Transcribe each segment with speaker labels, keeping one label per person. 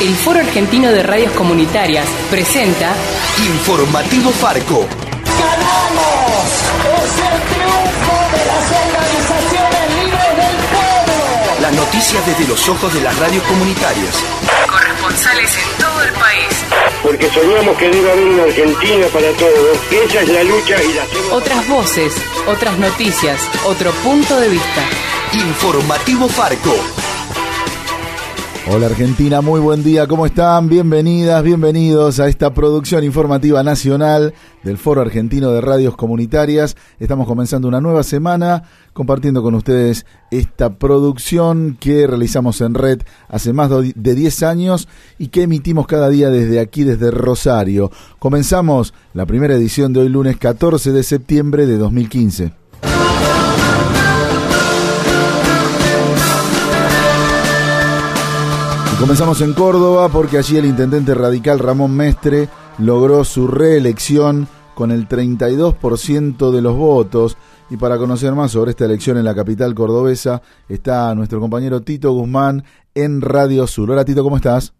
Speaker 1: El Foro Argentino de Radios Comunitarias presenta
Speaker 2: Informativo Farco.
Speaker 3: ¡Ganamos! ¡Es el triunfo de las organizaciones libres del pueblo!
Speaker 2: Las noticias desde los ojos de las radios comunitarias.
Speaker 1: Corresponsales en todo el país.
Speaker 4: porque soñamos que debe haber una Argentina para todos. Esa es la lucha y la hacemos.
Speaker 1: Otras voces, otras noticias, otro punto de vista.
Speaker 2: Informativo Farco.
Speaker 5: Hola Argentina, muy buen día, ¿cómo están? Bienvenidas, bienvenidos a esta producción informativa nacional del Foro Argentino de Radios Comunitarias. Estamos comenzando una nueva semana compartiendo con ustedes esta producción que realizamos en red hace más de 10 años y que emitimos cada día desde aquí, desde Rosario. Comenzamos la primera edición de hoy lunes 14 de septiembre de 2015. Comenzamos en Córdoba porque allí el intendente radical Ramón Mestre logró su reelección con el 32% de los votos. Y para conocer más sobre esta elección en la capital cordobesa está nuestro compañero Tito Guzmán en Radio Sur. Hola Tito, ¿cómo estás?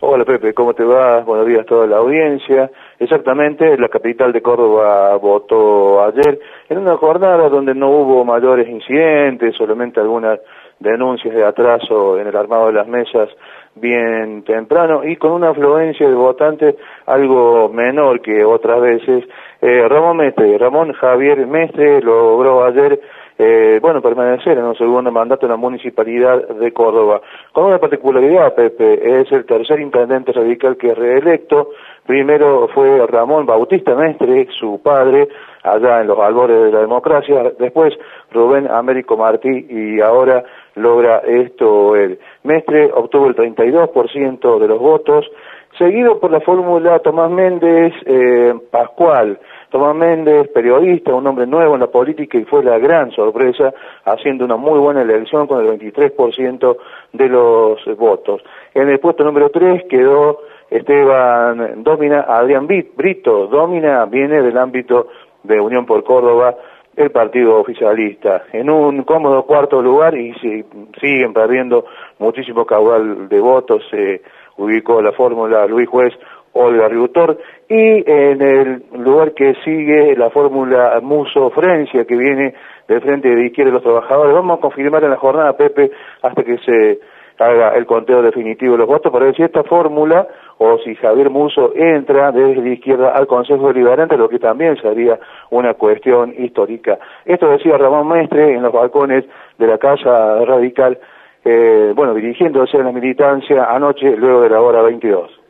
Speaker 6: Hola Pepe, ¿cómo te va? Buenos días a toda la audiencia. Exactamente, la capital de Córdoba votó ayer en una jornada donde no hubo mayores incidentes, solamente algunas denuncias de atraso en el armado de las mesas bien temprano y con una afluencia de votantes algo menor que otras veces. Eh, Ramón Mestre, Ramón Javier Mestre logró ayer eh, bueno, permanecer en un segundo mandato en la municipalidad de Córdoba. Con una particularidad, Pepe, es el tercer intendente radical que es reelecto. Primero fue Ramón Bautista Mestre, su padre, allá en los albores de la democracia. Después Rubén Américo Martí y ahora logra esto él. Mestre obtuvo el 32% de los votos, seguido por la fórmula Tomás Méndez eh, Pascual. Tomás Méndez, periodista, un hombre nuevo en la política y fue la gran sorpresa, haciendo una muy buena elección con el 23% de los votos. En el puesto número 3 quedó Esteban Domina, Adrián Brito. Domina viene del ámbito de Unión por Córdoba, el partido oficialista. En un cómodo cuarto lugar y si, siguen perdiendo muchísimo caudal de votos, se ubicó la fórmula Luis Juez Olga Riutor, y en el lugar que sigue la fórmula Muso Frencia, que viene del Frente de Izquierda de los Trabajadores. Vamos a confirmar en la jornada, Pepe, hasta que se haga el conteo definitivo de los votos, para ver si esta fórmula o si Javier Muso entra desde la izquierda al Consejo Deliberante, lo que también sería una cuestión histórica. Esto decía Ramón Mestre en los balcones de la Casa Radical, eh, bueno, dirigiéndose a la militancia anoche, luego de la hora 22.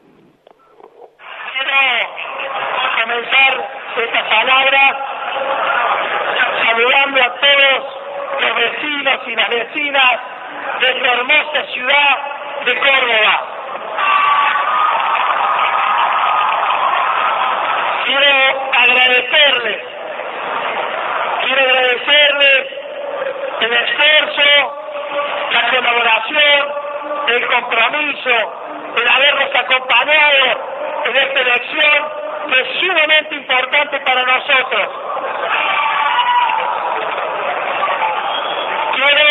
Speaker 7: comenzar esta palabra saludando a todos los vecinos y las vecinas de esta hermosa ciudad de Córdoba. Quiero agradecerles, quiero agradecerles el esfuerzo, la colaboración, el compromiso, el habernos acompañado en esta elección que es sumamente importante para nosotros. Quiero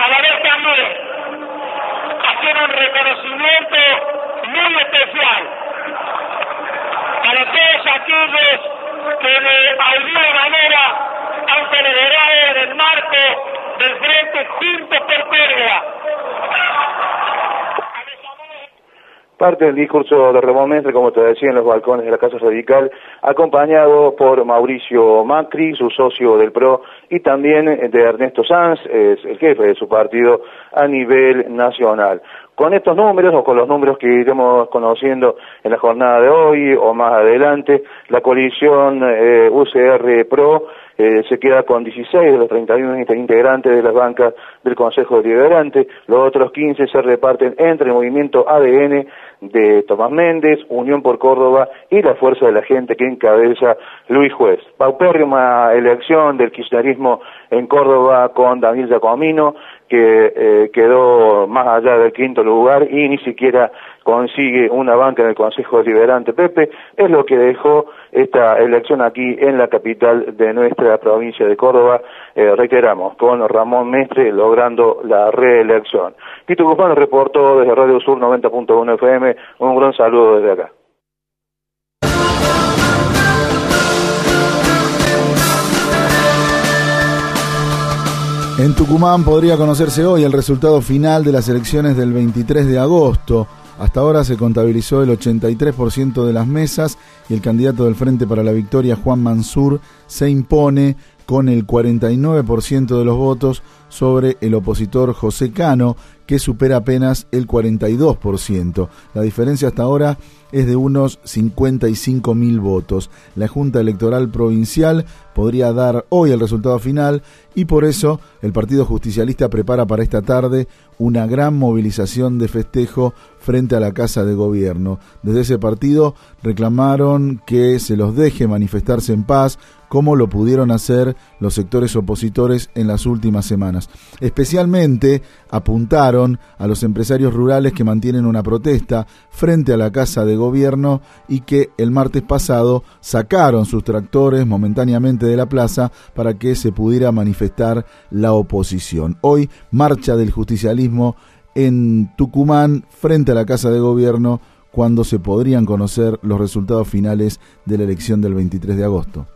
Speaker 7: a la vez también hacer un reconocimiento muy especial para todos aquellos que de alguna manera han celebrado en el marco del Frente Juntos por Córdoba.
Speaker 6: Parte del discurso de Ramón Mestre, como te decía, en los balcones de la Casa Radical, acompañado por Mauricio Macri, su socio del PRO, y también de Ernesto Sanz, es el jefe de su partido a nivel nacional. Con estos números, o con los números que iremos conociendo en la jornada de hoy o más adelante, la coalición eh, UCR-PRO eh, se queda con 16 de los 31 integrantes de las bancas del Consejo Deliberante, los otros 15 se reparten entre el movimiento ADN de Tomás Méndez, Unión por Córdoba y la Fuerza de la Gente que encabeza Luis Juez. Paupérrima elección del kirchnerismo en Córdoba con Daniel Giacomino, que eh, quedó más allá del quinto lugar y ni siquiera consigue una banca en el Consejo Deliberante. Pepe, es lo que dejó esta elección aquí en la capital de nuestra provincia de Córdoba, eh, reiteramos, con Ramón Mestre logrando la reelección. Quito Guzmán reportó desde Radio Sur 90.1 FM, un gran saludo desde acá.
Speaker 5: En Tucumán podría conocerse hoy el resultado final de las elecciones del 23 de agosto. Hasta ahora se contabilizó el 83% de las mesas y el candidato del Frente para la Victoria, Juan Mansur, se impone con el 49% de los votos sobre el opositor José Cano, que supera apenas el 42%. La diferencia hasta ahora es de unos 55 mil votos. La Junta Electoral Provincial podría dar hoy el resultado final y por eso el Partido Justicialista prepara para esta tarde una gran movilización de festejo frente a la Casa de Gobierno. Desde ese partido reclamaron que se los deje manifestarse en paz, como lo pudieron hacer los sectores opositores en las últimas semanas. Especialmente apuntaron a los empresarios rurales que mantienen una protesta frente a la Casa de Gobierno y que el martes pasado sacaron sus tractores momentáneamente de la plaza para que se pudiera manifestar la oposición. Hoy, marcha del justicialismo en Tucumán frente a la Casa de Gobierno cuando se podrían conocer los resultados finales de la elección del 23 de agosto.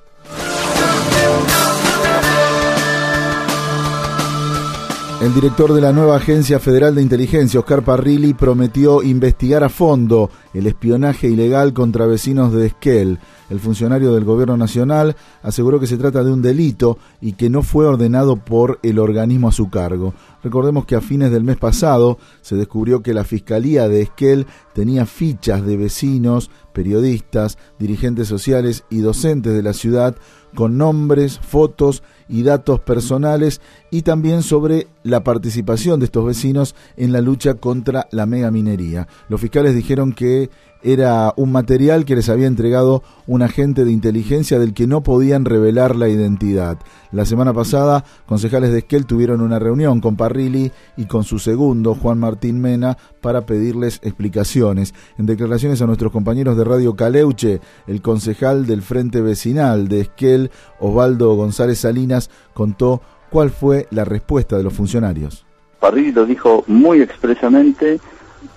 Speaker 5: El director de la nueva Agencia Federal de Inteligencia, Oscar Parrilli, prometió investigar a fondo el espionaje ilegal contra vecinos de Esquel. El funcionario del Gobierno Nacional aseguró que se trata de un delito y que no fue ordenado por el organismo a su cargo. Recordemos que a fines del mes pasado se descubrió que la Fiscalía de Esquel tenía fichas de vecinos, periodistas, dirigentes sociales y docentes de la ciudad con nombres, fotos y datos personales y también sobre la participación de estos vecinos en la lucha contra la megaminería. Los fiscales dijeron que era un material que les había entregado un agente de inteligencia del que no podían revelar la identidad. La semana pasada, concejales de Esquel tuvieron una reunión con Parrilli y con su segundo, Juan Martín Mena, para pedirles explicaciones. En declaraciones a nuestros compañeros de Radio Caleuche, el concejal del Frente Vecinal de Esquel, Osvaldo González Salinas, contó cuál fue la respuesta de los funcionarios.
Speaker 8: Parrilli lo dijo muy expresamente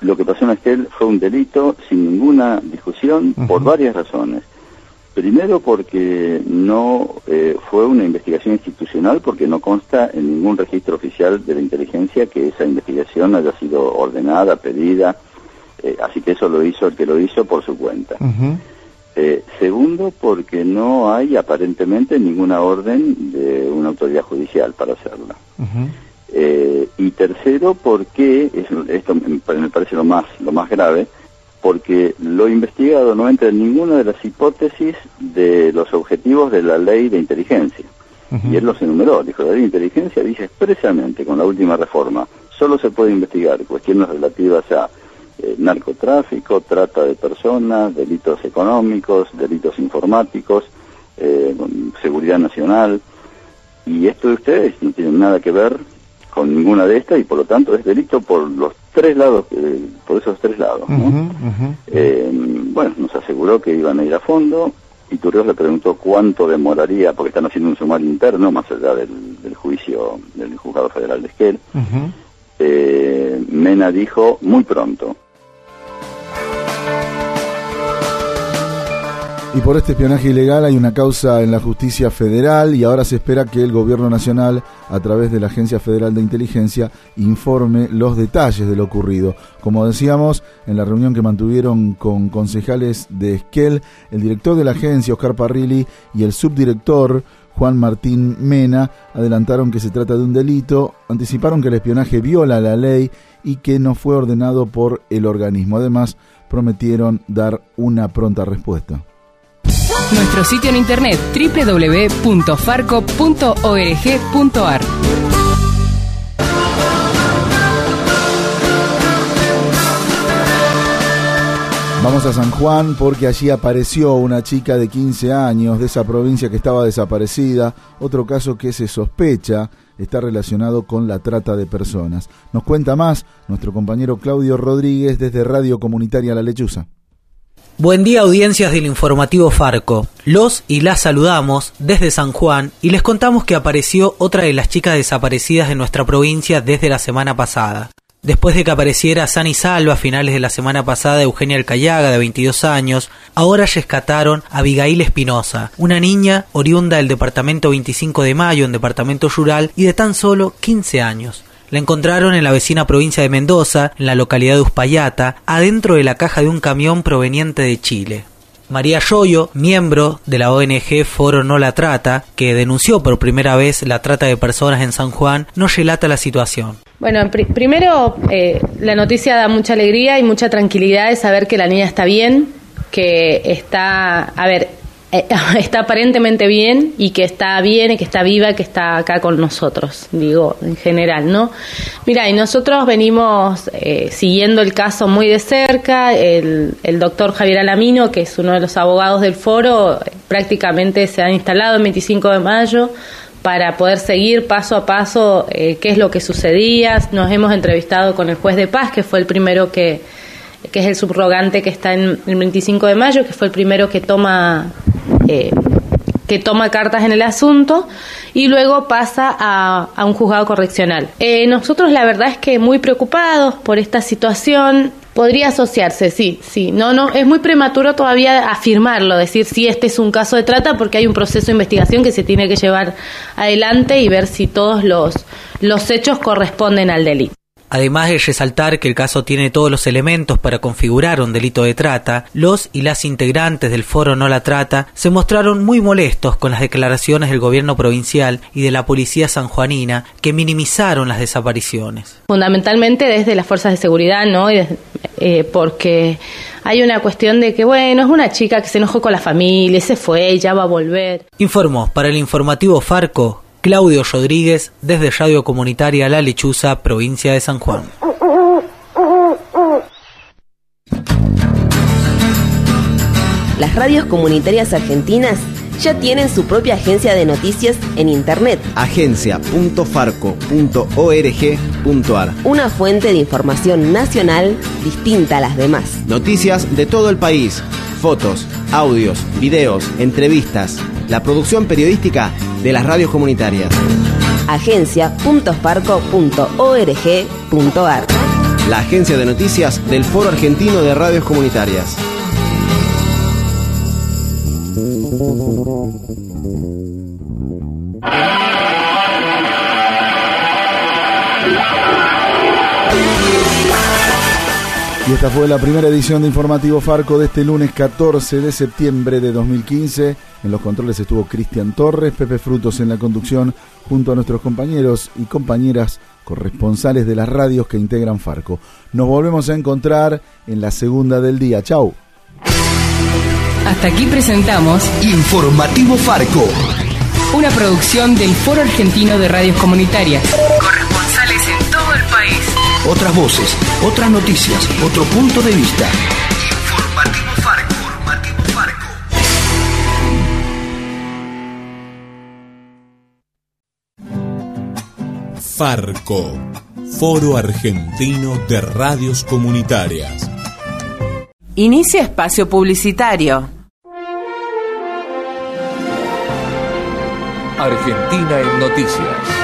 Speaker 8: lo que pasó en Esquel fue un delito sin ninguna discusión por varias razones. Primero porque no eh, fue una investigación institucional, porque no consta en ningún registro oficial de la inteligencia que esa investigación haya sido ordenada, pedida, eh, así que eso lo hizo el que lo hizo por su cuenta. Eh, segundo, porque no hay aparentemente ninguna orden de una autoridad judicial para hacerla. Eh, y tercero, porque, esto me parece lo más, lo más grave, porque lo investigado no entra en ninguna de las hipótesis de los objetivos de la ley de inteligencia. Y él los enumeró, dijo, la ley de inteligencia dice expresamente con la última reforma, solo se puede investigar cuestiones relativas a eh, narcotráfico, trata de personas, delitos económicos, delitos informáticos, eh, seguridad nacional, y esto de ustedes no tiene nada que ver con ninguna de estas y por lo tanto es delito por los tres lados, eh, por esos tres lados. Eh, bueno, nos aseguró que iban a ir a fondo y Turrios le preguntó cuánto demoraría, porque están haciendo un sumario interno más allá del, juicio del juzgado federal de Esquel. Eh, Mena dijo muy pronto.
Speaker 5: Y por este espionaje ilegal hay una causa en la justicia federal y ahora se espera que el gobierno nacional, a través de la Agencia Federal de Inteligencia, informe los detalles de lo ocurrido. Como decíamos, en la reunión que mantuvieron con concejales de Esquel, el director de la agencia, Oscar Parrilli, y el subdirector, Juan Martín Mena, adelantaron que se trata de un delito, anticiparon que el espionaje viola la ley y que no fue ordenado por el organismo. Además, prometieron dar una pronta respuesta.
Speaker 1: Nuestro sitio en internet www.farco.org.ar.
Speaker 5: Vamos a San Juan porque allí apareció una chica de 15 años de esa provincia que estaba desaparecida, otro caso que se sospecha está relacionado con la trata de personas. Nos cuenta más nuestro compañero Claudio Rodríguez desde Radio Comunitaria La Lechuza.
Speaker 9: Buen día audiencias del informativo Farco. Los y las saludamos desde San Juan y les contamos que apareció otra de las chicas desaparecidas de nuestra provincia desde la semana pasada. Después de que apareciera San y Salva a finales de la semana pasada Eugenia Alcayaga, de 22 años, ahora rescataron a Abigail Espinosa, una niña oriunda del departamento 25 de Mayo, en departamento rural, y de tan solo 15 años. La encontraron en la vecina provincia de Mendoza, en la localidad de Uspallata, adentro de la caja de un camión proveniente de Chile. María Yoyo, miembro de la ONG Foro No La Trata, que denunció por primera vez la trata de personas en San Juan, nos relata la situación.
Speaker 10: Bueno, primero eh, la noticia da mucha alegría y mucha tranquilidad de saber que la niña está bien, que está, a ver, está aparentemente bien y que está bien y que está viva, que está acá con nosotros, digo, en general, ¿no? Mira, y nosotros venimos eh, siguiendo el caso muy de cerca, el, el doctor Javier Alamino, que es uno de los abogados del foro, prácticamente se ha instalado el 25 de mayo para poder seguir paso a paso eh, qué es lo que sucedía. Nos hemos entrevistado con el juez de paz, que fue el primero que, que es el subrogante que está en el 25 de mayo, que fue el primero que toma eh, que toma cartas en el asunto y luego pasa a, a un juzgado correccional. Eh, nosotros la verdad es que muy preocupados por esta situación, Podría asociarse, sí, sí. No, no, es muy prematuro todavía afirmarlo, decir si este es un caso de trata porque hay un proceso de investigación que se tiene que llevar adelante y ver si todos los, los hechos corresponden al delito.
Speaker 9: Además de resaltar que el caso tiene todos los elementos para configurar un delito de trata, los y las integrantes del foro No la Trata se mostraron muy molestos con las declaraciones del gobierno provincial y de la policía sanjuanina que minimizaron las desapariciones.
Speaker 10: Fundamentalmente desde las fuerzas de seguridad, ¿no? Eh, porque hay una cuestión de que, bueno, es una chica que se enojó con la familia, se fue, ya va a volver.
Speaker 9: Informó para el informativo Farco Claudio Rodríguez desde Radio Comunitaria La Lechuza, provincia de San Juan.
Speaker 11: Las radios comunitarias argentinas ya tienen su propia agencia de noticias en Internet.
Speaker 12: Agencia.farco.org.ar
Speaker 11: Una fuente de información nacional distinta a las demás.
Speaker 12: Noticias de todo el país, fotos, audios, videos, entrevistas, la producción periodística de las radios comunitarias.
Speaker 11: Agencia.farco.org.ar
Speaker 12: La agencia de noticias del Foro Argentino de Radios Comunitarias.
Speaker 5: Y esta fue la primera edición de Informativo Farco de este lunes 14 de septiembre de 2015. En los controles estuvo Cristian Torres, Pepe Frutos en la conducción, junto a nuestros compañeros y compañeras corresponsales de las radios que integran Farco. Nos volvemos a encontrar en la segunda del día. Chau.
Speaker 1: Hasta aquí presentamos
Speaker 2: Informativo Farco.
Speaker 1: Una producción del Foro Argentino de Radios Comunitarias.
Speaker 2: Otras voces, otras noticias, otro punto de vista. Informativo Farco. Informativo Farco.
Speaker 13: Farco, Foro Argentino de Radios Comunitarias.
Speaker 1: Inicia espacio publicitario.
Speaker 2: Argentina en noticias.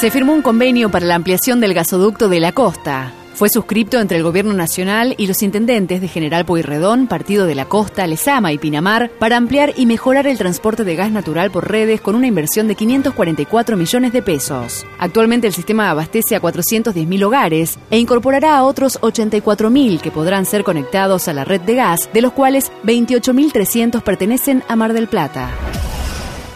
Speaker 14: Se firmó un convenio para la ampliación del gasoducto de la costa. Fue suscripto entre el Gobierno Nacional y los intendentes de General Pueyrredón, Partido de la Costa, Lezama y Pinamar para ampliar y mejorar el transporte de gas natural por redes con una inversión de 544 millones de pesos. Actualmente el sistema abastece a 410.000 hogares e incorporará a otros 84.000 que podrán ser conectados a la red de gas, de los cuales 28.300 pertenecen a Mar del Plata.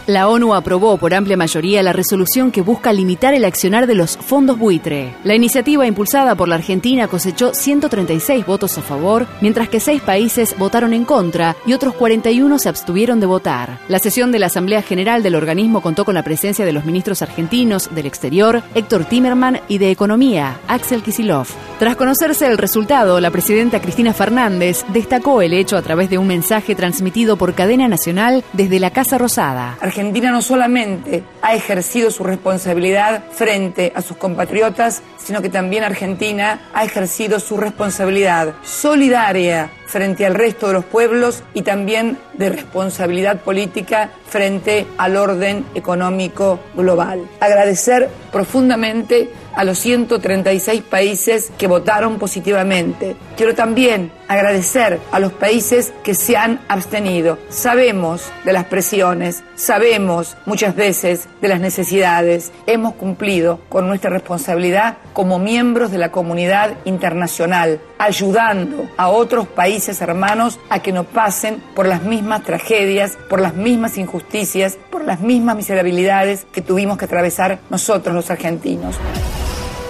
Speaker 14: La ONU aprobó por amplia mayoría la resolución que busca limitar el accionar de los fondos buitre. La iniciativa impulsada por la Argentina cosechó 136 votos a favor, mientras que seis países votaron en contra y otros 41 se abstuvieron de votar. La sesión de la Asamblea General del organismo contó con la presencia de los ministros argentinos del Exterior, Héctor Timerman, y de Economía, Axel Kisilov. Tras conocerse el resultado, la presidenta Cristina Fernández destacó el hecho a través de un mensaje transmitido por cadena nacional desde la Casa Rosada.
Speaker 15: Argentina no solamente ha ejercido su responsabilidad frente a sus compatriotas, sino que también Argentina ha ejercido su responsabilidad solidaria frente al resto de los pueblos y también de responsabilidad política frente al orden económico global. Agradecer profundamente a los 136 países que votaron positivamente. Quiero también agradecer a los países que se han abstenido. Sabemos de las presiones, sabemos muchas veces de las necesidades. Hemos cumplido con nuestra responsabilidad como miembros de la comunidad internacional, ayudando a otros países hermanos a que no pasen por las mismas tragedias, por las mismas injusticias, por las mismas miserabilidades que tuvimos que atravesar nosotros los argentinos.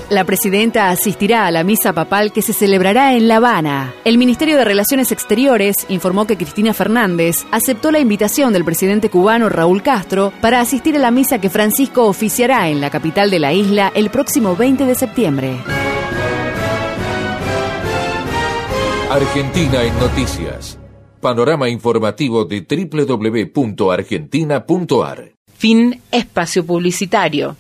Speaker 14: La presidenta asistirá a la misa papal que se celebrará en La Habana. El Ministerio de Relaciones Exteriores informó que Cristina Fernández aceptó la invitación del presidente cubano Raúl Castro para asistir a la misa que Francisco oficiará en la capital de la isla el próximo 20 de septiembre.
Speaker 13: Argentina en Noticias. Panorama informativo de www.argentina.ar.
Speaker 1: Fin espacio publicitario.